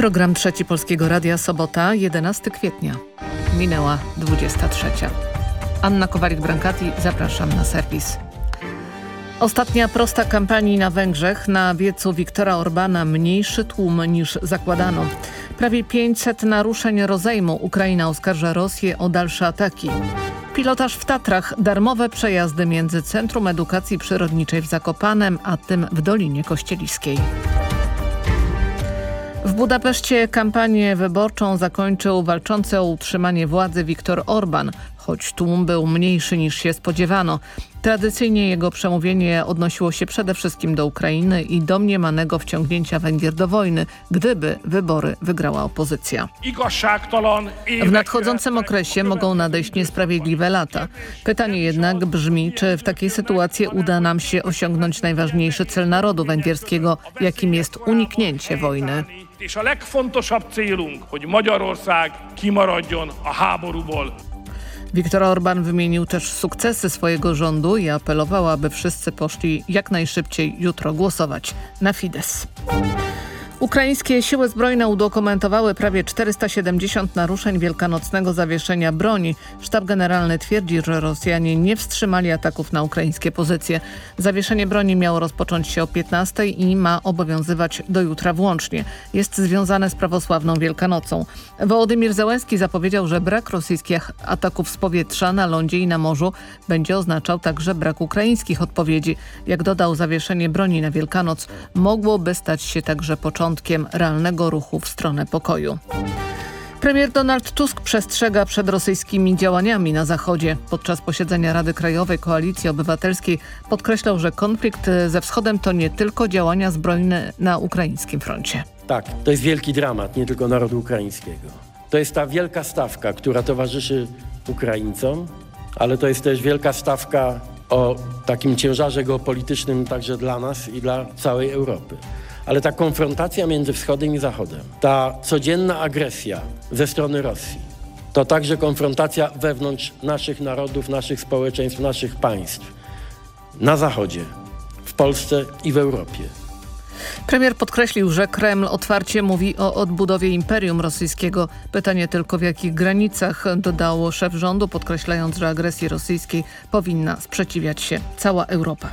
Program Trzeci Polskiego Radia, sobota, 11 kwietnia. Minęła 23. Anna Kowalik-Brankati, zapraszam na serwis. Ostatnia prosta kampanii na Węgrzech na wiecu Viktora Orbana mniejszy tłum niż zakładano. Prawie 500 naruszeń rozejmu. Ukraina oskarża Rosję o dalsze ataki. Pilotaż w Tatrach, darmowe przejazdy między Centrum Edukacji Przyrodniczej w Zakopanem, a tym w Dolinie Kościeliskiej. W Budapeszcie kampanię wyborczą zakończył walczący o utrzymanie władzy Viktor Orban, choć tłum był mniejszy niż się spodziewano. Tradycyjnie jego przemówienie odnosiło się przede wszystkim do Ukrainy i domniemanego wciągnięcia Węgier do wojny, gdyby wybory wygrała opozycja. W nadchodzącym okresie mogą nadejść niesprawiedliwe lata. Pytanie jednak brzmi, czy w takiej sytuacji uda nam się osiągnąć najważniejszy cel narodu węgierskiego, jakim jest uniknięcie wojny. És a legfontosabb célunk, hogy Magyarország kimaradjon a háborúból. Viktor Orban wymienił też sukcesy swojego rządu i apelował, aby wszyscy poszli jak najszybciej jutro głosować na Fidesz. Ukraińskie siły zbrojne udokumentowały prawie 470 naruszeń wielkanocnego zawieszenia broni. Sztab generalny twierdzi, że Rosjanie nie wstrzymali ataków na ukraińskie pozycje. Zawieszenie broni miało rozpocząć się o 15 i ma obowiązywać do jutra włącznie. Jest związane z prawosławną Wielkanocą. Wołodymir Zełenski zapowiedział, że brak rosyjskich ataków z powietrza na lądzie i na morzu będzie oznaczał także brak ukraińskich odpowiedzi. Jak dodał, zawieszenie broni na Wielkanoc mogłoby stać się także początkiem początkiem realnego ruchu w stronę pokoju. Premier Donald Tusk przestrzega przed rosyjskimi działaniami na Zachodzie. Podczas posiedzenia Rady Krajowej Koalicji Obywatelskiej podkreślał, że konflikt ze Wschodem to nie tylko działania zbrojne na ukraińskim froncie. Tak, to jest wielki dramat nie tylko narodu ukraińskiego. To jest ta wielka stawka, która towarzyszy Ukraińcom, ale to jest też wielka stawka o takim ciężarze geopolitycznym także dla nas i dla całej Europy ale ta konfrontacja między wschodem i zachodem, ta codzienna agresja ze strony Rosji, to także konfrontacja wewnątrz naszych narodów, naszych społeczeństw, naszych państw na zachodzie, w Polsce i w Europie. Premier podkreślił, że Kreml otwarcie mówi o odbudowie Imperium Rosyjskiego. Pytanie tylko w jakich granicach, dodało szef rządu, podkreślając, że agresji rosyjskiej powinna sprzeciwiać się cała Europa.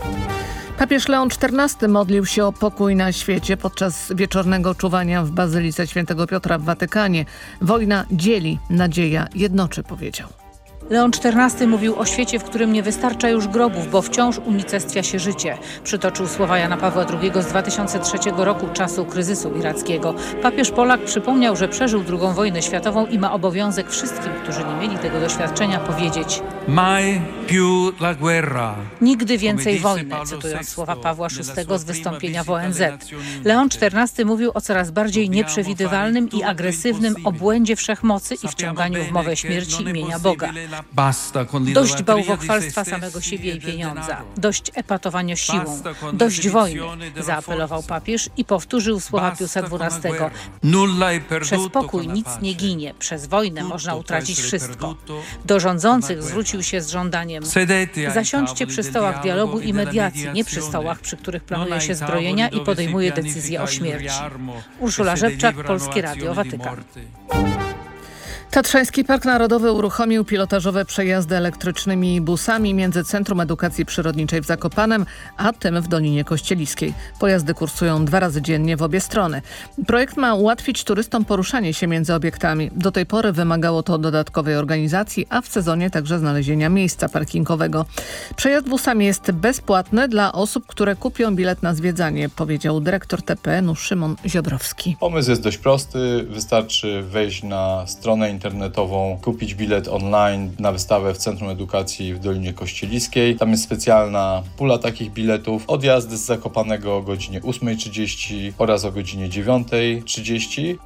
Papież Leon XIV modlił się o pokój na świecie podczas wieczornego czuwania w Bazylice Świętego Piotra w Watykanie. Wojna dzieli, nadzieja jednoczy, powiedział. Leon XIV mówił o świecie, w którym nie wystarcza już grobów, bo wciąż unicestwia się życie. Przytoczył słowa Jana Pawła II z 2003 roku, czasu kryzysu irackiego. Papież Polak przypomniał, że przeżył II wojnę światową i ma obowiązek wszystkim, którzy nie mieli tego doświadczenia, powiedzieć Mai più la guerra. Nigdy więcej wojny, cytując słowa Pawła VI z wystąpienia w ONZ. Leon XIV mówił o coraz bardziej nieprzewidywalnym i agresywnym obłędzie wszechmocy i wciąganiu w mowę śmierci imienia Boga. Dość bałwochwalstwa samego siebie i pieniądza. Dość epatowania siłą. Dość wojny, zaapelował papież i powtórzył słowa Piusa XII. Przez pokój nic nie ginie, przez wojnę można utracić wszystko. Do rządzących zwrócił się z żądaniem zasiądźcie przy stołach dialogu i mediacji, nie przy stołach, przy których planuje się zbrojenia i podejmuje decyzje o śmierci. Urszula Rzepczak, Polskie Radio, Watykan. Tatrzański Park Narodowy uruchomił pilotażowe przejazdy elektrycznymi busami między Centrum Edukacji Przyrodniczej w Zakopanem, a tym w Dolinie Kościeliskiej. Pojazdy kursują dwa razy dziennie w obie strony. Projekt ma ułatwić turystom poruszanie się między obiektami. Do tej pory wymagało to dodatkowej organizacji, a w sezonie także znalezienia miejsca parkingowego. Przejazd busami jest bezpłatny dla osób, które kupią bilet na zwiedzanie, powiedział dyrektor TPN-u Szymon Ziodrowski. Pomysł jest dość prosty. Wystarczy wejść na stronę internetową, kupić bilet online na wystawę w Centrum Edukacji w Dolinie Kościeliskiej. Tam jest specjalna pula takich biletów. Odjazdy z Zakopanego o godzinie 8.30 oraz o godzinie 9.30.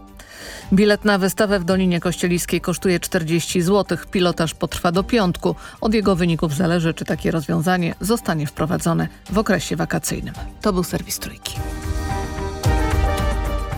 Bilet na wystawę w Dolinie Kościeliskiej kosztuje 40 zł. Pilotaż potrwa do piątku. Od jego wyników zależy, czy takie rozwiązanie zostanie wprowadzone w okresie wakacyjnym. To był serwis Trójki.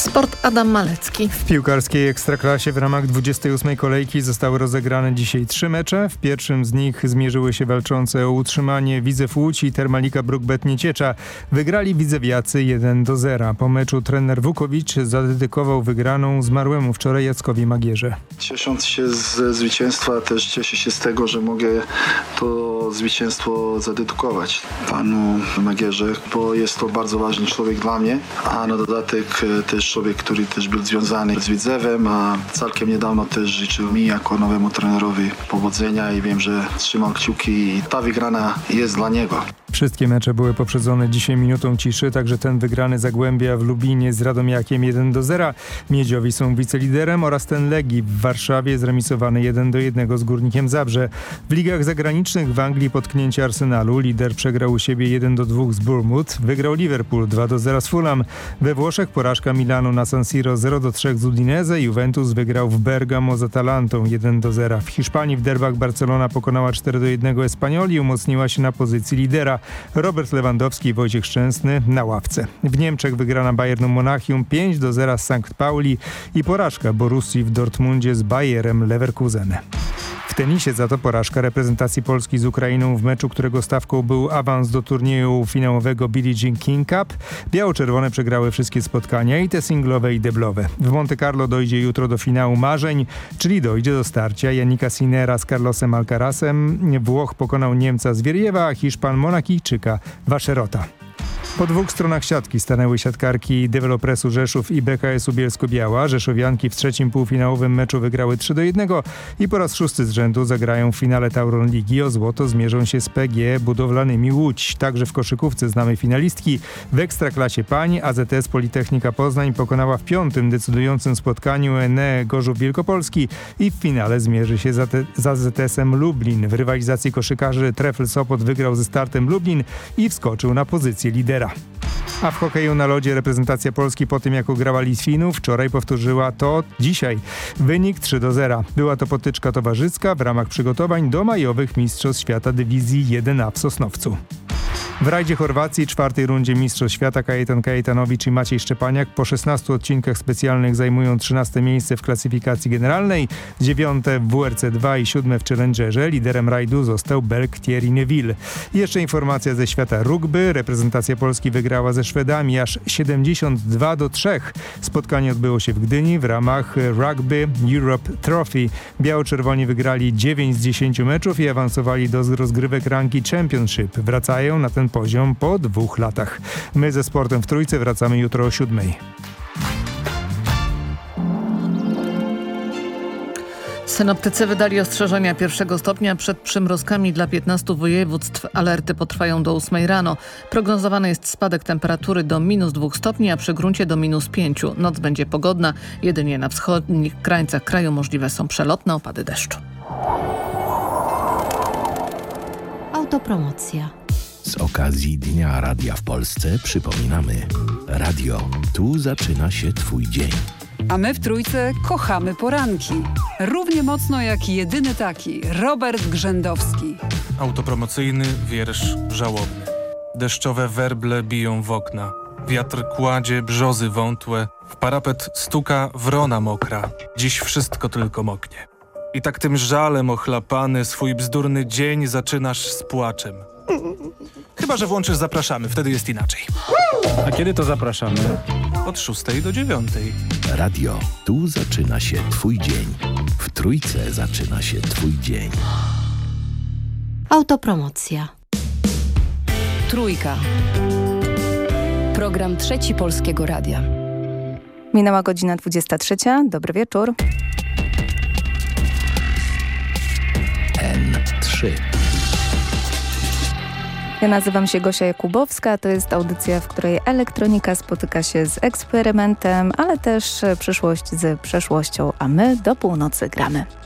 Sport Adam Malecki. W piłkarskiej Ekstraklasie w ramach 28. kolejki zostały rozegrane dzisiaj trzy mecze. W pierwszym z nich zmierzyły się walczące o utrzymanie Widzew Łódź i Termalika Brukbet Nieciecza. Wygrali Widzewiacy 1 do 0. Po meczu trener Wukowicz zadedykował wygraną zmarłemu wczoraj Jackowi Magierze. Ciesząc się ze zwycięstwa też cieszę się z tego, że mogę to zwycięstwo zadedykować panu Magierze, bo jest to bardzo ważny człowiek dla mnie, a na dodatek też człowiek, który też był związany z Widzewem, a całkiem niedawno też życzył mi jako nowemu trenerowi powodzenia i wiem, że trzymam kciuki i ta wygrana jest dla niego. Wszystkie mecze były poprzedzone dzisiaj minutą ciszy, także ten wygrany Zagłębia w Lubinie z Radomiakiem 1 do 0. Miedziowi są wiceliderem oraz ten Legii w Warszawie zremisowany 1 do 1 z Górnikiem Zabrze. W ligach zagranicznych w Anglii potknięcie Arsenalu. Lider przegrał u siebie 1 do 2 z Bournemouth. Wygrał Liverpool 2 do 0 z Fulham. We Włoszech porażka Milanu na San Siro 0 do 3 z Udinese. Juventus wygrał w Bergamo z Atalantą 1 do 0. W Hiszpanii w derbach Barcelona pokonała 4 do 1 Espanyoli i umocniła się na pozycji lidera. Robert Lewandowski i Wojciech Szczęsny na ławce. W Niemczech wygrana Bayernu Monachium 5 do 0 z Sankt Pauli i porażka Borussii w Dortmundzie z Bayerem Leverkusen. W tenisie za to porażka reprezentacji Polski z Ukrainą w meczu, którego stawką był awans do turnieju finałowego Billie Jean King Cup. Biało-czerwone przegrały wszystkie spotkania i te singlowe i deblowe. W Monte Carlo dojdzie jutro do finału marzeń, czyli dojdzie do starcia Janika Sinera z Carlosem Alcarazem. Włoch pokonał Niemca Zwieriewa, a Hiszpan Monakijczyka Waszerota. Po dwóch stronach siatki stanęły siatkarki Dewelopresu Rzeszów i BKS-u Bielsko-Biała. Rzeszowianki w trzecim półfinałowym meczu wygrały 3 do 1 i po raz szósty z rzędu zagrają w finale Tauron Ligi. O złoto zmierzą się z PG budowlanymi Łódź. Także w koszykówce znamy finalistki. W Ekstraklasie pań AZS Politechnika Poznań pokonała w piątym decydującym spotkaniu ENE Gorzów Wielkopolski i w finale zmierzy się z AZS-em Lublin. W rywalizacji koszykarzy Trefl Sopot wygrał ze startem Lublin i wskoczył na pozycję lidera. A w hokeju na lodzie reprezentacja Polski po tym jak ograła Litwinów wczoraj powtórzyła to dzisiaj. Wynik 3 do 0. Była to potyczka towarzyska w ramach przygotowań do majowych Mistrzostw Świata Dywizji 1A w Sosnowcu. W rajdzie Chorwacji czwartej rundzie Mistrzostw Świata Kajetan Kajetanowicz i Maciej Szczepaniak po 16 odcinkach specjalnych zajmują 13 miejsce w klasyfikacji generalnej, dziewiąte w WRC 2 i siódme w Challengerze. Liderem rajdu został Belk Thierry Neville. Jeszcze informacja ze świata rugby. Reprezentacja Polski wygrała ze Szwedami aż 72 do 3. Spotkanie odbyło się w Gdyni w ramach Rugby Europe Trophy. Biało-czerwoni wygrali 9 z 10 meczów i awansowali do rozgrywek ranki Championship. Wracają na ten poziom po dwóch latach. My ze sportem w Trójce wracamy jutro o siódmej. Synoptycy wydali ostrzeżenia pierwszego stopnia przed przymrozkami dla 15 województw. Alerty potrwają do 8 rano. Prognozowany jest spadek temperatury do minus 2 stopni, a przy gruncie do minus 5. Noc będzie pogodna. Jedynie na wschodnich krańcach kraju możliwe są przelotne opady deszczu. Autopromocja. Z okazji Dnia Radia w Polsce przypominamy. Radio, tu zaczyna się Twój dzień. A my w Trójce kochamy poranki. Równie mocno jak jedyny taki, Robert Grzędowski. Autopromocyjny wiersz żałobny. Deszczowe werble biją w okna. Wiatr kładzie brzozy wątłe. W parapet stuka wrona mokra. Dziś wszystko tylko moknie. I tak tym żalem ochlapany swój bzdurny dzień zaczynasz z płaczem. Chyba, że włączysz Zapraszamy, wtedy jest inaczej. A kiedy to zapraszamy? Od 6 do 9. Radio, tu zaczyna się Twój dzień. W Trójce zaczyna się Twój dzień. Autopromocja. Trójka. Program Trzeci Polskiego Radia. Minęła godzina 23. Dobry wieczór. N3. Ja nazywam się Gosia Jakubowska, to jest audycja, w której elektronika spotyka się z eksperymentem, ale też przyszłość z przeszłością, a my do północy gramy.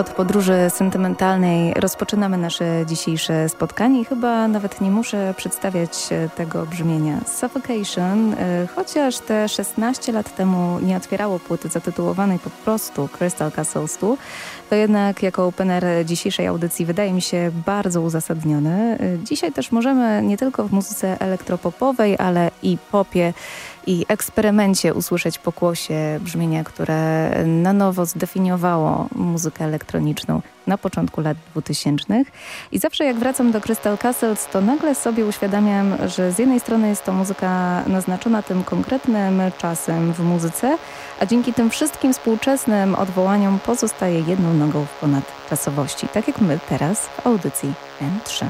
Od podróży sentymentalnej rozpoczynamy nasze dzisiejsze spotkanie i chyba nawet nie muszę przedstawiać tego brzmienia. Suffocation, e, chociaż te 16 lat temu nie otwierało płyty zatytułowanej po prostu Crystal Castle 100, to jednak jako opener dzisiejszej audycji wydaje mi się bardzo uzasadniony. E, dzisiaj też możemy nie tylko w muzyce elektropopowej, ale i popie i eksperymencie usłyszeć pokłosie brzmienia, które na nowo zdefiniowało muzykę elektroniczną na początku lat 2000. I zawsze jak wracam do Crystal Castles, to nagle sobie uświadamiam, że z jednej strony jest to muzyka naznaczona tym konkretnym czasem w muzyce, a dzięki tym wszystkim współczesnym odwołaniom pozostaje jedną nogą w ponadczasowości, tak jak my teraz w audycji M3.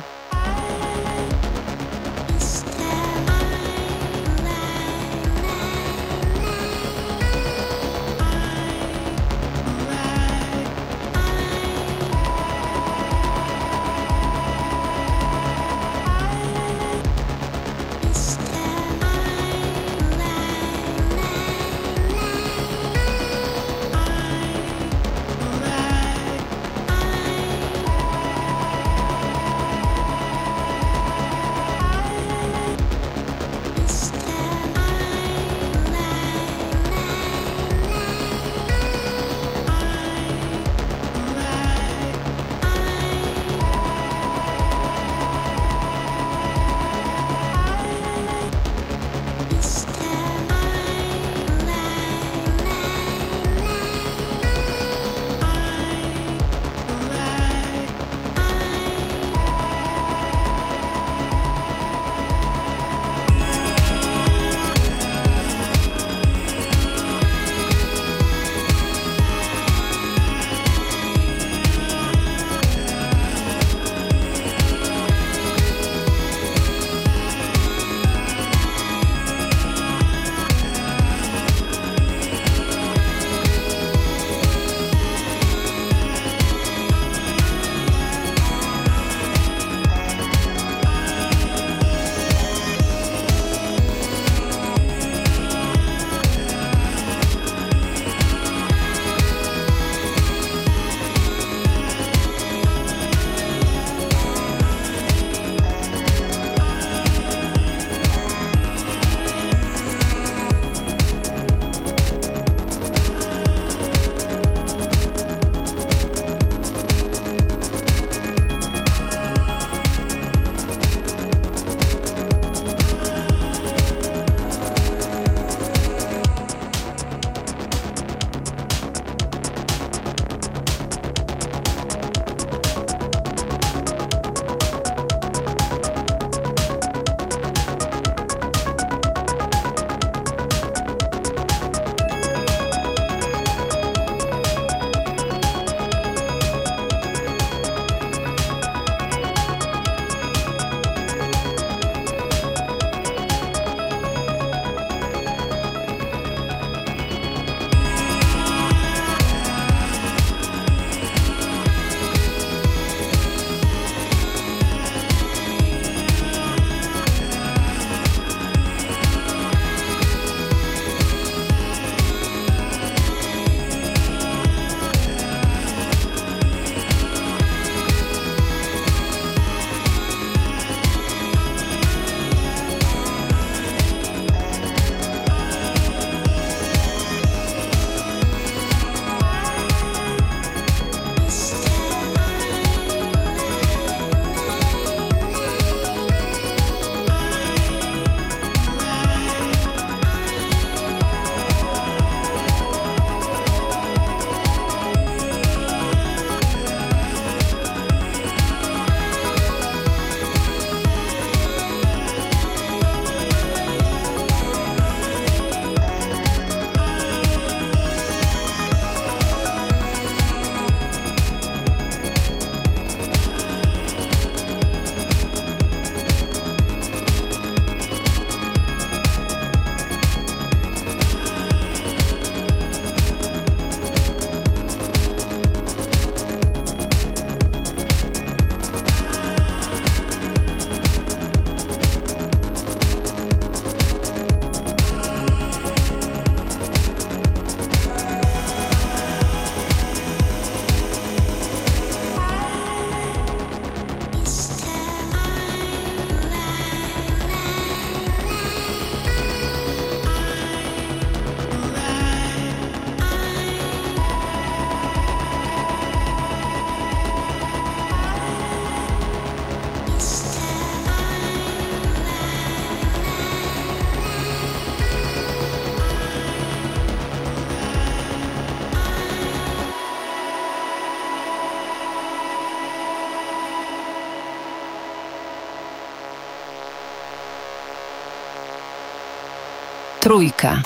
Trójka.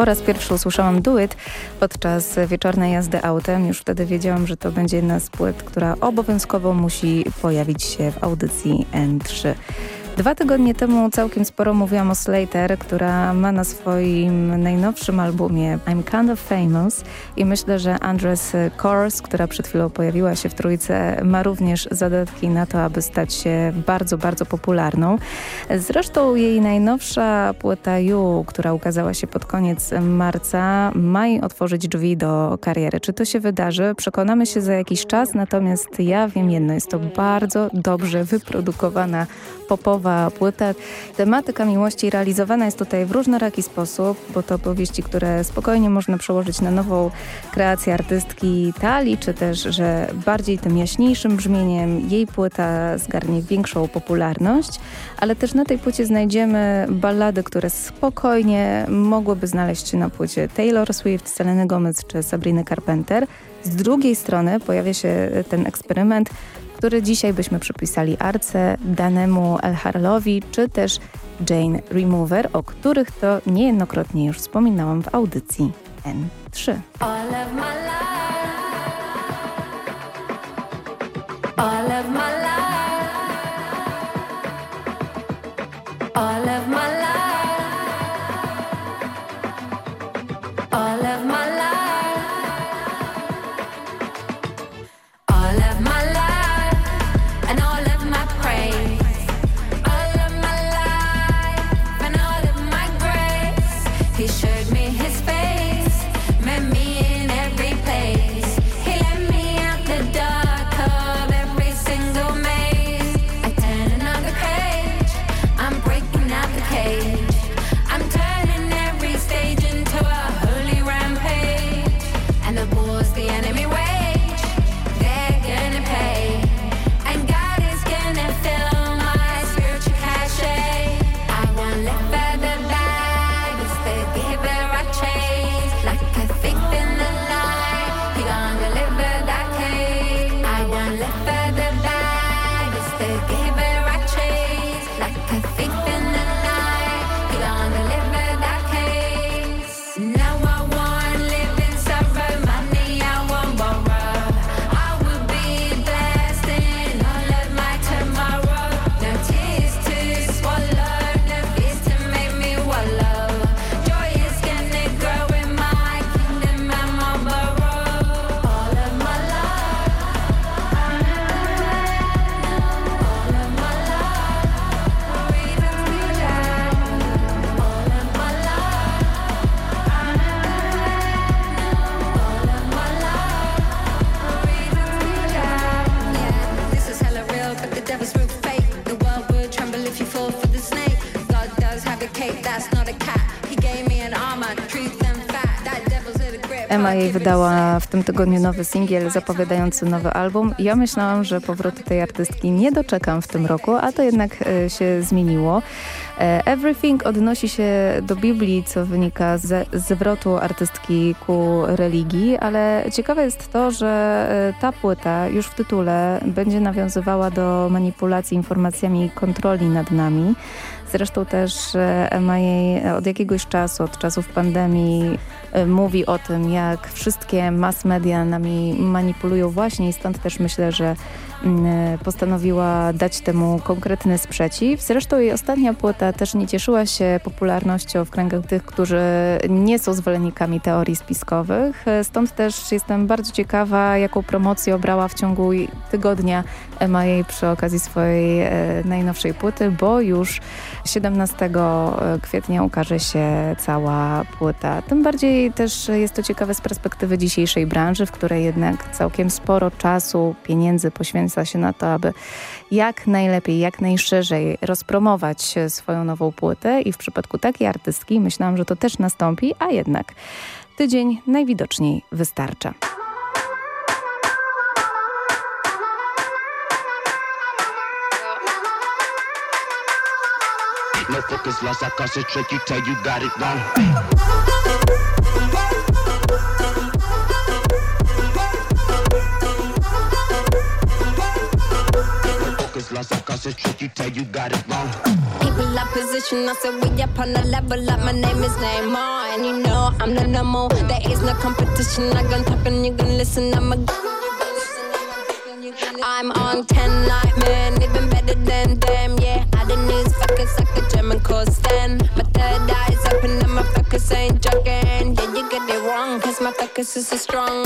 Po raz pierwszy usłyszałam duet podczas wieczornej jazdy autem, już wtedy wiedziałam, że to będzie jedna z płyt, która obowiązkowo musi pojawić się w audycji N3. Dwa tygodnie temu całkiem sporo mówiłam o Slater, która ma na swoim najnowszym albumie I'm Kind of Famous i myślę, że Andres Kors, która przed chwilą pojawiła się w trójce, ma również zadatki na to, aby stać się bardzo, bardzo popularną. Zresztą jej najnowsza płyta You, która ukazała się pod koniec marca, ma jej otworzyć drzwi do kariery. Czy to się wydarzy? Przekonamy się za jakiś czas, natomiast ja wiem jedno, jest to bardzo dobrze wyprodukowana popowa płyta. Tematyka miłości realizowana jest tutaj w różnoraki sposób, bo to powieści, które spokojnie można przełożyć na nową kreację artystki Tali, czy też, że bardziej tym jaśniejszym brzmieniem jej płyta zgarnie większą popularność, ale też na tej płycie znajdziemy ballady, które spokojnie mogłyby znaleźć się na płycie Taylor Swift, Seleny Gomez czy Sabriny Carpenter. Z drugiej strony pojawia się ten eksperyment który dzisiaj byśmy przypisali Arce, Danemu Elharlowi czy też Jane Remover, o których to niejednokrotnie już wspominałam w audycji N3. All of my life. All of my life. Wydała w tym tygodniu nowy singiel zapowiadający nowy album. Ja myślałam, że powrotu tej artystki nie doczekam w tym roku, a to jednak e, się zmieniło. E, Everything odnosi się do Biblii, co wynika z zwrotu artystki ku religii, ale ciekawe jest to, że e, ta płyta już w tytule będzie nawiązywała do manipulacji informacjami i kontroli nad nami. Zresztą też MIA od jakiegoś czasu, od czasów pandemii mówi o tym, jak wszystkie mass media nami manipulują właśnie i stąd też myślę, że postanowiła dać temu konkretny sprzeciw. Zresztą jej ostatnia płyta też nie cieszyła się popularnością w kręgach tych, którzy nie są zwolennikami teorii spiskowych. Stąd też jestem bardzo ciekawa, jaką promocję obrała w ciągu tygodnia MIA przy okazji swojej e, najnowszej płyty, bo już 17 kwietnia ukaże się cała płyta. Tym bardziej też jest to ciekawe z perspektywy dzisiejszej branży, w której jednak całkiem sporo czasu, pieniędzy poświęca się na to, aby jak najlepiej, jak najszerzej rozpromować swoją nową płytę i w przypadku takiej artystki myślałam, że to też nastąpi, a jednak tydzień najwidoczniej wystarcza. No focus lost, I concentrate, you tell you got it wrong. Lost, I concentrate, you tell you got it wrong. People up position, I said we up on the level up. My name is Neymar, and you know I'm the number. There is no competition. I gon' talk and you gon' listen. I'm a. I'm on 10 like man, even better than them, yeah. I the news fuckers like a German Stan. My third eye's open and my focus ain't joking. Yeah, you get it wrong, cause my focus is so strong.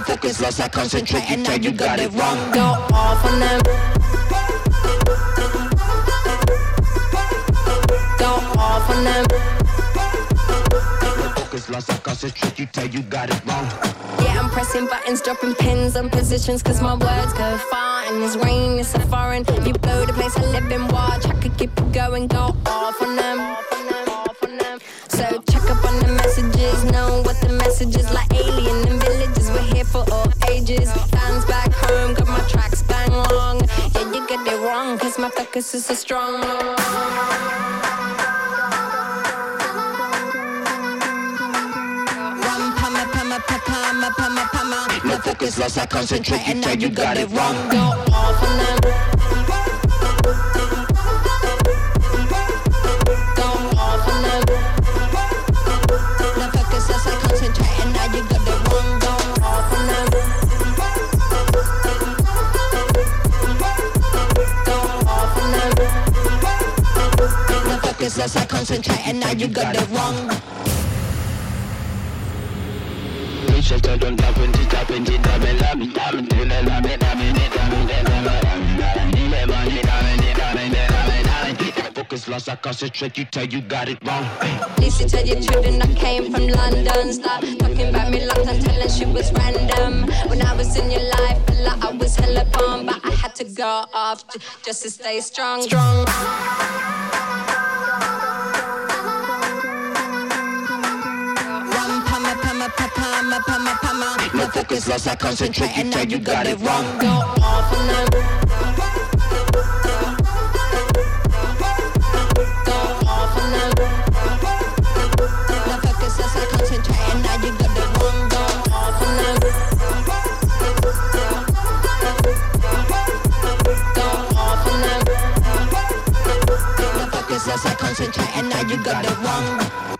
Pama, No focus lost, I concentrate. You tell you got it wrong. Go off on them. Go off on them. Focus lost, I concentrate. You tell you got it wrong. Yeah, I'm pressing buttons, dropping pins on positions, cause my words go far. And this rain is so foreign. If you blow the place I live in, watch. I could keep it going, go off on them. So check up on the messages, know what the message is like Fans back home, got my tracks bang long. Yeah, you get it wrong, cause my focus is so strong. No focus lost, I concentrate, you tell you got it wrong. Go off on them. Focus, I concentrate, and now you got it wrong. Focus lost, I concentrate, you tell you got it wrong. Lisa tell your children I came from London. Stop talking about me like I'm telling she was random. When I was in your life, like I was hella bomb, but I had to go off just to stay strong. Strong. Pama, pama, pama. No focus lost, I concentrate. And now you got it wrong. Go off on them. Go off on. No focus lost, I concentrate. And now you got it wrong.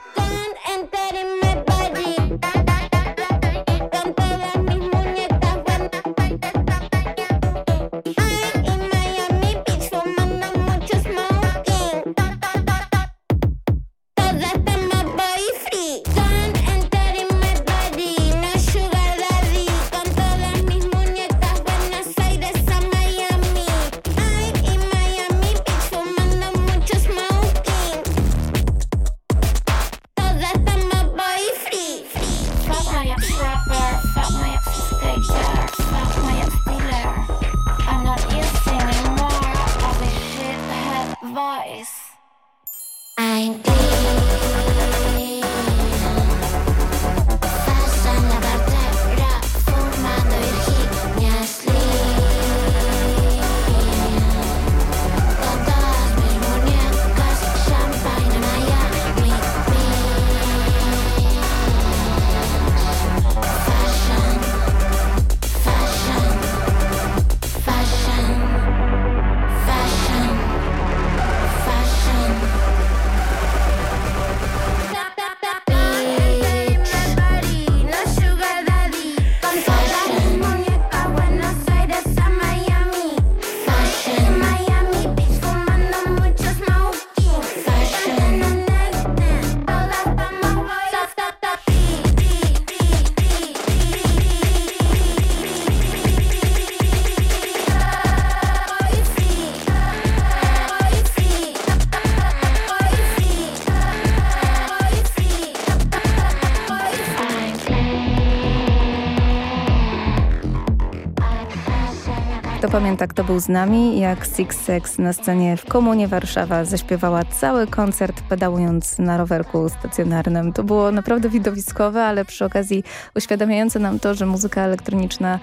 Kto pamięta, kto był z nami, jak Six Sex na scenie w Komunie Warszawa zaśpiewała cały koncert pedałując na rowerku stacjonarnym. To było naprawdę widowiskowe, ale przy okazji uświadamiające nam to, że muzyka elektroniczna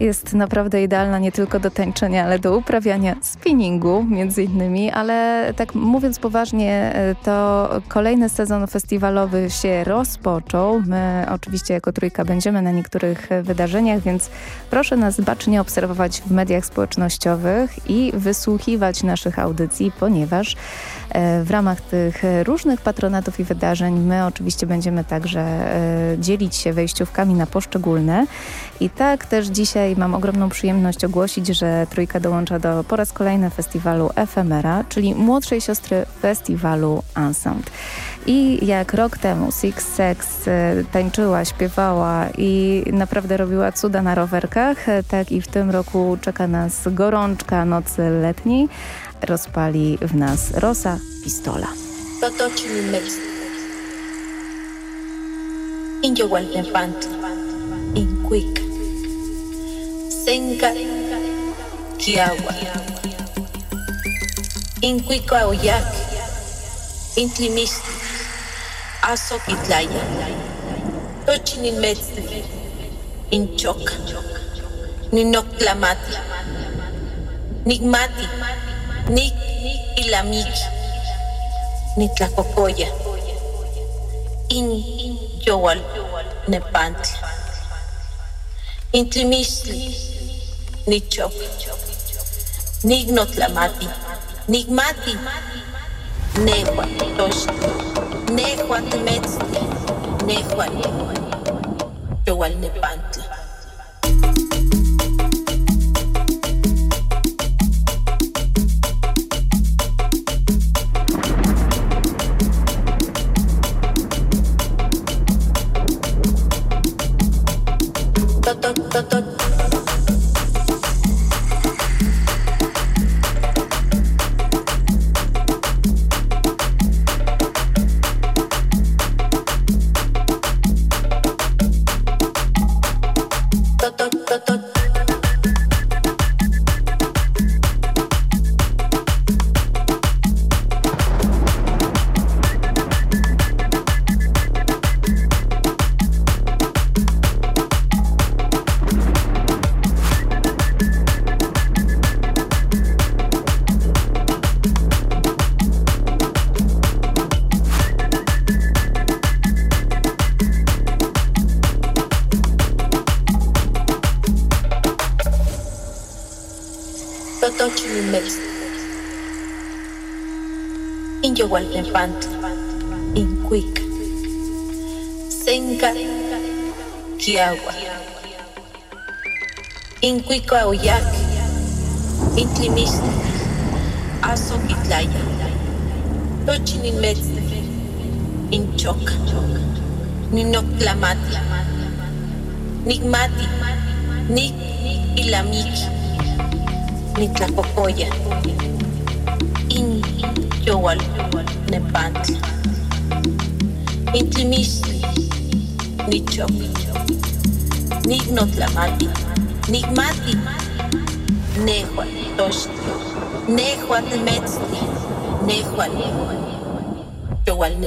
jest naprawdę idealna nie tylko do tańczenia, ale do uprawiania spinningu między innymi, ale tak mówiąc poważnie, e, to kolejny sezon festiwalowy się rozpoczął. My oczywiście jako Trójka będziemy na niektórych wydarzeniach, więc proszę nas bacznie obserwować w mediach społecznościowych i wysłuchiwać naszych audycji, ponieważ e, w ramach tych różnych patronatów i wydarzeń my oczywiście będziemy także e, dzielić się wejściówkami na poszczególne i tak też dzisiaj mam ogromną przyjemność ogłosić, że Trójka dołącza do po raz kolejny festiwalu Efemera, czyli młodszej siostry festiwalu Ensemble. I jak rok temu Six Sex e, tańczyła, śpiewała i naprawdę robiła cuda na rowerkach, e, tak i w tym roku czeka nas gorączka nocy letniej. Rozpali w nas Rosa Pistola. in quick. Senka kiawa. In quick aoyak in tlimistli aso kitlaya in metzli in chok ninoktlamati nigmati Nick y la Miki, Nitlacocoya, In Yowal Nepantli, Intlimistli, Nichop, Nignotlamati, Nigmati, Nehua Tosh, Nehua Temetzli, Nehua Yowal Nepantli. Incuicaoyac, Intlimiste, Azo Itlaya, Tochinimetz, Inchoc, Ninoclamatla, Nigmati, Nik Ilamiki, Nitlacocoya, In Yowal, Nepantla, Intlimiste, Nichoc, Nignotlamati, Νιγμάτι. νέχων, τοστ, νέχων τη μέση, το ωλ.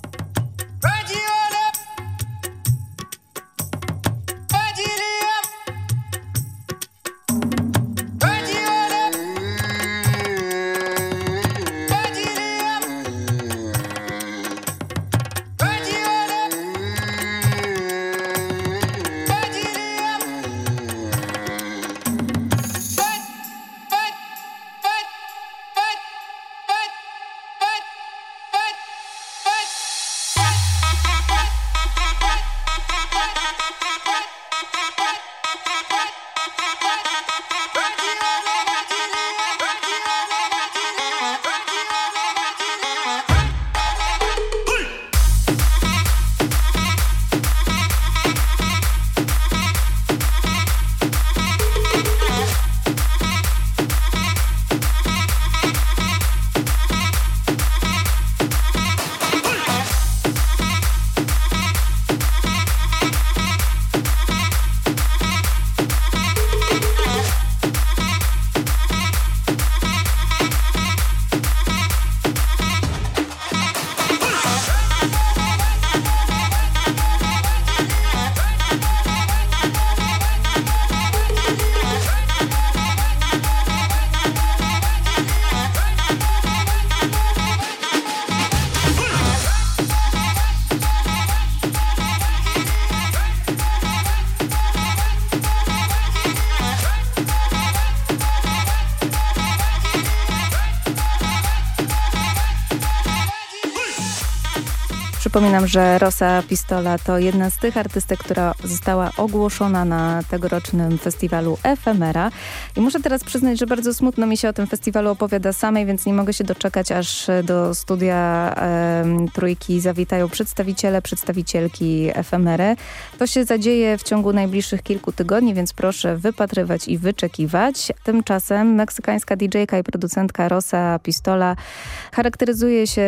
Przypominam, że Rosa Pistola to jedna z tych artystek, która została ogłoszona na tegorocznym festiwalu Efemera. I muszę teraz przyznać, że bardzo smutno mi się o tym festiwalu opowiada samej, więc nie mogę się doczekać, aż do studia Trójki zawitają przedstawiciele, przedstawicielki Efemery. To się zadzieje w ciągu najbliższych kilku tygodni, więc proszę wypatrywać i wyczekiwać. Tymczasem meksykańska DJ-ka i producentka Rosa Pistola charakteryzuje się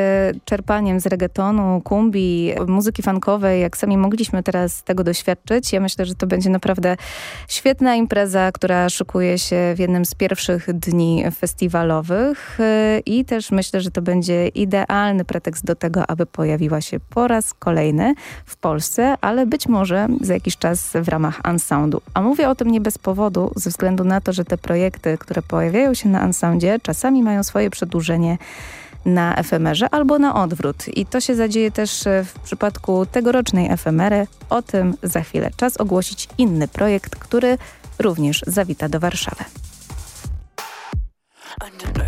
czerpaniem z reggaetonu, kumbi, muzyki funkowej, jak sami mogliśmy teraz tego doświadczyć. Ja myślę, że to będzie naprawdę świetna impreza, która szykuje się w jednym z pierwszych dni festiwalowych y, i też myślę, że to będzie idealny pretekst do tego, aby pojawiła się po raz kolejny w Polsce, ale być może za jakiś czas w ramach Unsoundu. A mówię o tym nie bez powodu, ze względu na to, że te projekty, które pojawiają się na Unsoundzie, czasami mają swoje przedłużenie na efemerze albo na odwrót. I to się zadzieje też e, w przypadku tegorocznej efemery. O tym za chwilę. Czas ogłosić inny projekt, który również zawita do Warszawy. Under no.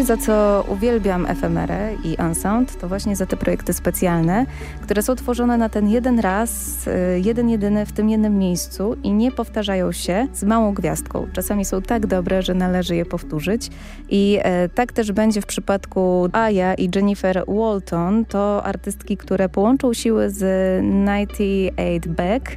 Coś, za co uwielbiam efemerę i Unsound, to właśnie za te projekty specjalne, które są tworzone na ten jeden raz, y, jeden jedyny w tym jednym miejscu i nie powtarzają się z małą gwiazdką. Czasami są tak dobre, że należy je powtórzyć i e, tak też będzie w przypadku Aya i Jennifer Walton. To artystki, które połączą siły z 98 Back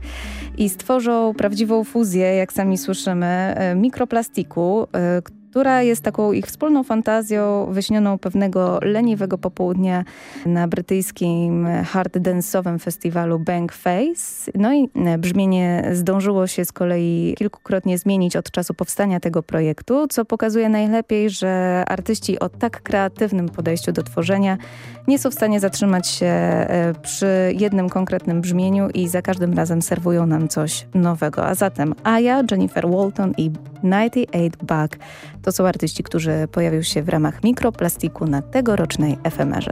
i stworzą prawdziwą fuzję, jak sami słyszymy, e, mikroplastiku, e, która jest taką ich wspólną fantazją wyśnioną pewnego leniwego popołudnia na brytyjskim hard dance'owym festiwalu Bang Face. No i e, brzmienie zdążyło się z kolei kilkukrotnie zmienić od czasu powstania tego projektu, co pokazuje najlepiej, że artyści o tak kreatywnym podejściu do tworzenia nie są w stanie zatrzymać się e, przy jednym konkretnym brzmieniu i za każdym razem serwują nam coś nowego. A zatem Aya, Jennifer Walton i 98 Bug to są artyści, którzy pojawią się w ramach mikroplastiku na tegorocznej efemerze.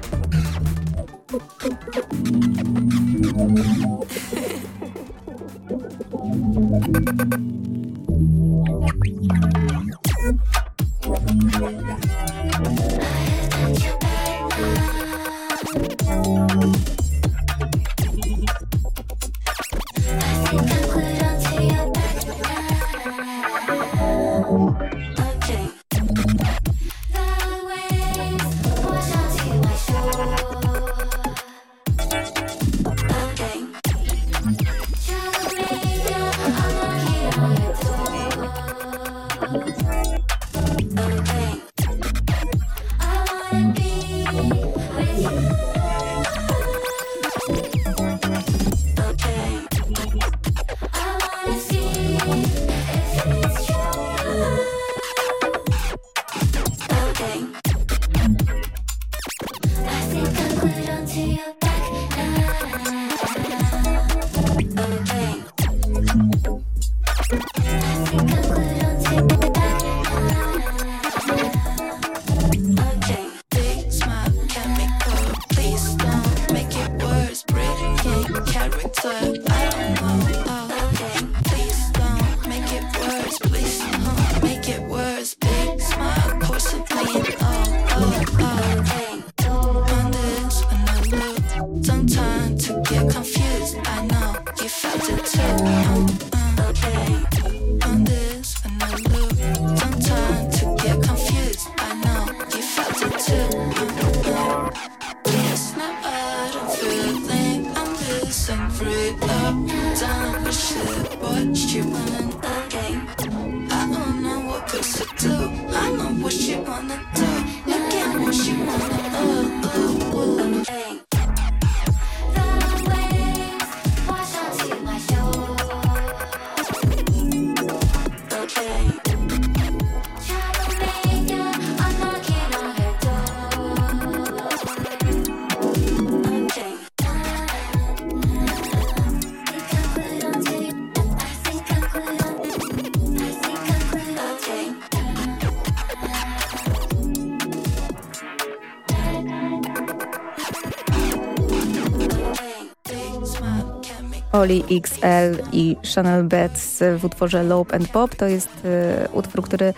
Oli XL i Chanel Betts w utworze Lope and Pop. To jest y, utwór, który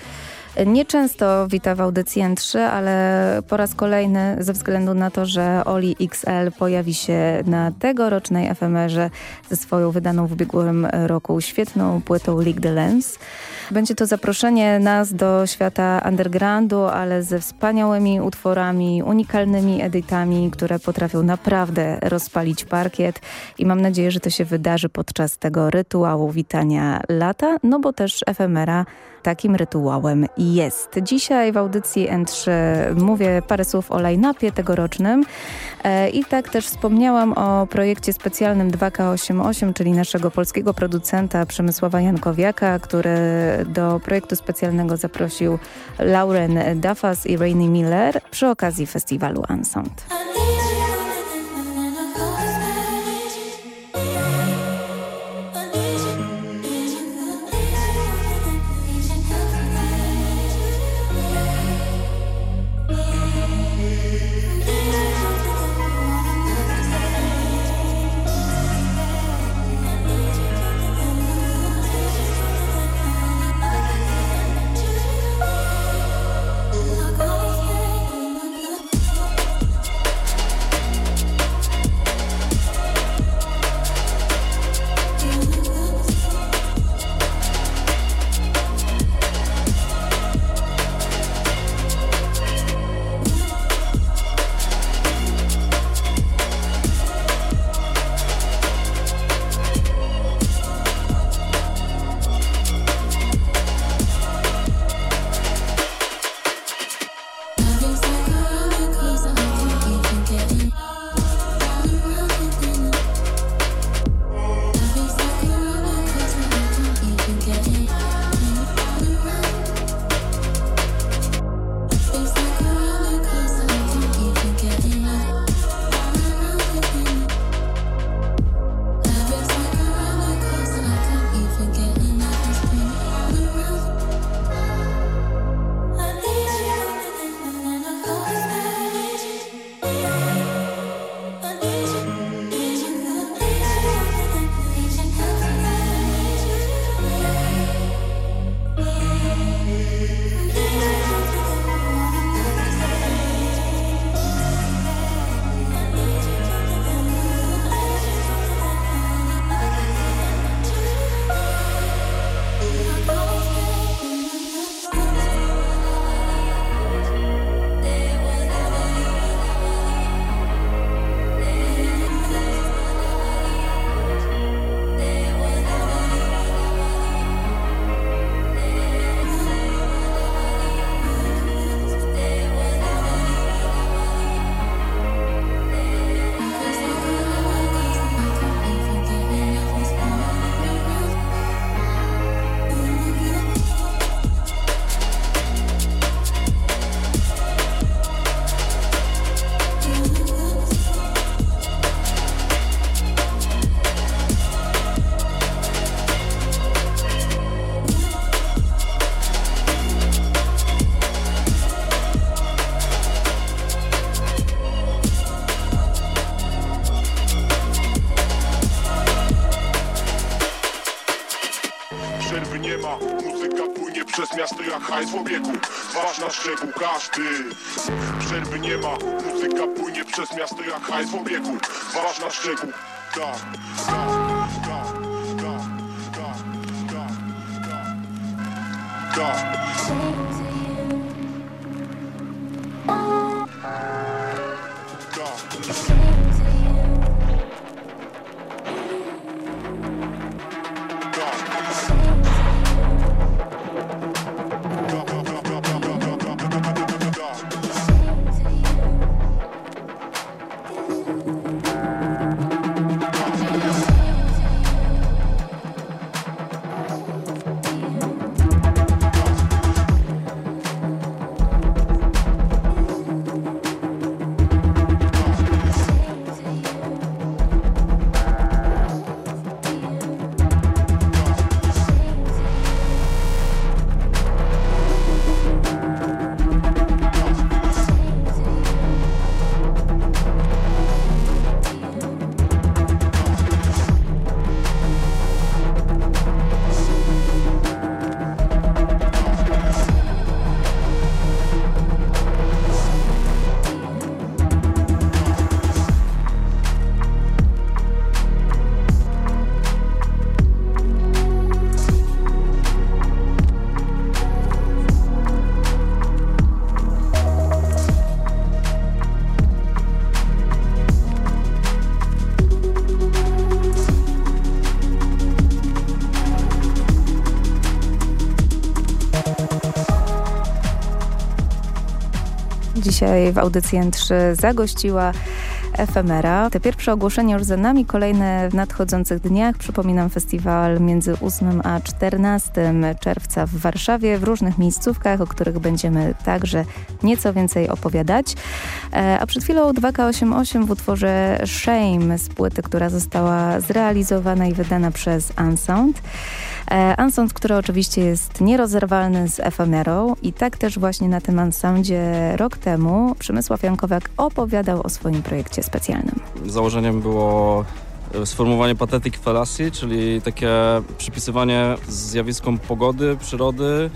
Nieczęsto wita w audycji N3, ale po raz kolejny ze względu na to, że Oli XL pojawi się na tegorocznej efemerze ze swoją wydaną w ubiegłym roku świetną płytą League the Lens. Będzie to zaproszenie nas do świata undergroundu, ale ze wspaniałymi utworami, unikalnymi edytami, które potrafią naprawdę rozpalić parkiet i mam nadzieję, że to się wydarzy podczas tego rytuału witania lata, no bo też efemera takim rytuałem jest. Dzisiaj w audycji N3 mówię parę słów o line-upie tegorocznym e, i tak też wspomniałam o projekcie specjalnym 2K88, czyli naszego polskiego producenta Przemysława Jankowiaka, który do projektu specjalnego zaprosił Lauren Duffas i Rainy Miller przy okazji festiwalu Unsound. miasto jak hajs w obiegu Waż na szczegół da, da, da, da, da. Dzisiaj w audycji N3 zagościła efemera. Te pierwsze ogłoszenia już za nami, kolejne w nadchodzących dniach. Przypominam festiwal między 8 a 14 czerwca w Warszawie w różnych miejscówkach, o których będziemy także nieco więcej opowiadać. E, a przed chwilą 2K88 w utworze Shame z płyty, która została zrealizowana i wydana przez Unsound. E, Unsound, który oczywiście jest nierozerwalny z efemerą i tak też właśnie na tym Unsoundzie rok temu Przemysław Jankowak opowiadał o swoim projekcie specjalnym. Założeniem było e, sformułowanie pathetic fallacy, czyli takie przypisywanie zjawiskom pogody, przyrody,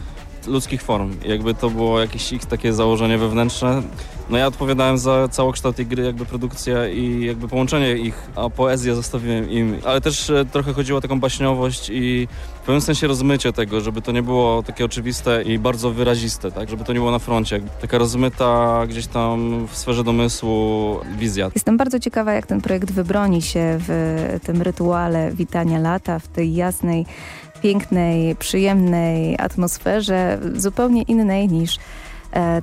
ludzkich form. Jakby to było jakieś ich takie założenie wewnętrzne. No ja odpowiadałem za całokształt tej gry, jakby produkcję i jakby połączenie ich, a poezję zostawiłem im. Ale też e, trochę chodziło o taką baśniowość i w pewnym sensie rozmycie tego, żeby to nie było takie oczywiste i bardzo wyraziste, tak? Żeby to nie było na froncie. Taka rozmyta gdzieś tam w sferze domysłu wizja. Jestem bardzo ciekawa, jak ten projekt wybroni się w tym rytuale witania lata, w tej jasnej pięknej, przyjemnej atmosferze, zupełnie innej niż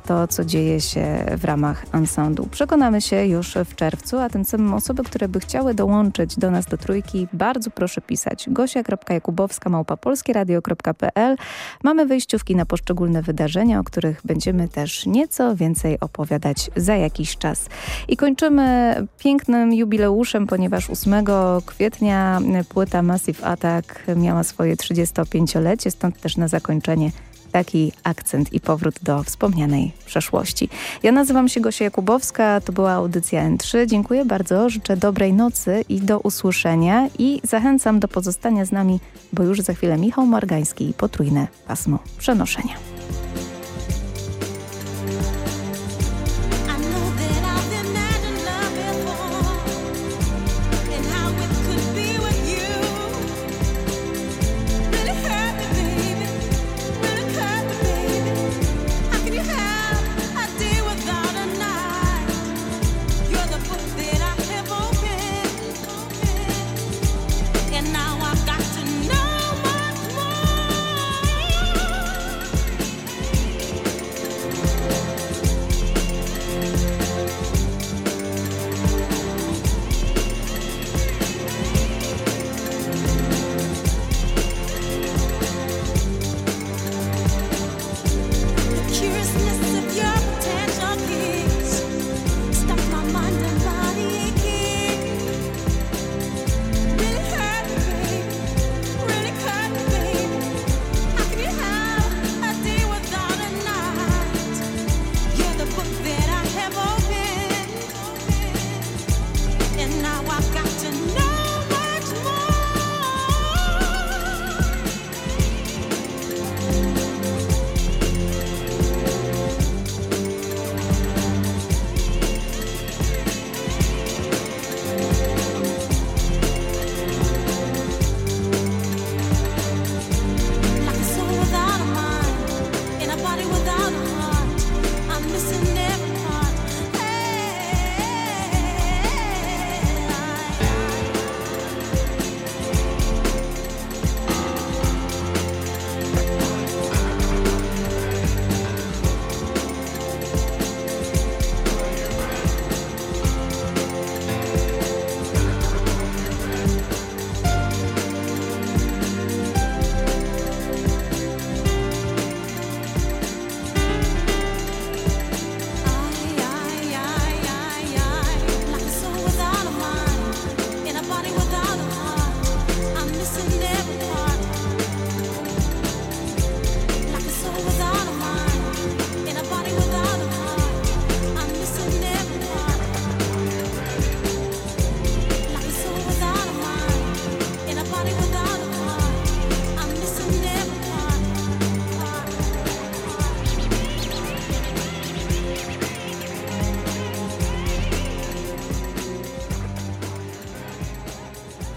to, co dzieje się w ramach Ensemble. Przekonamy się już w czerwcu, a tym samym osoby, które by chciały dołączyć do nas do trójki, bardzo proszę pisać gosia.jakubowska małpapolskieradio.pl Mamy wejściówki na poszczególne wydarzenia, o których będziemy też nieco więcej opowiadać za jakiś czas. I kończymy pięknym jubileuszem, ponieważ 8 kwietnia płyta Massive Attack miała swoje 35-lecie, stąd też na zakończenie taki akcent i powrót do wspomnianej przeszłości. Ja nazywam się Gosia Jakubowska, to była audycja N3. Dziękuję bardzo, życzę dobrej nocy i do usłyszenia i zachęcam do pozostania z nami, bo już za chwilę Michał Margański i potrójne pasmo przenoszenia.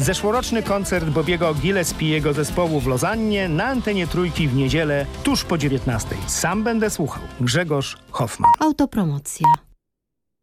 Zeszłoroczny koncert Bobiego Gillespiego zespołu w Lozannie na antenie Trójki w niedzielę tuż po 19. Sam będę słuchał. Grzegorz Hoffman. Autopromocja.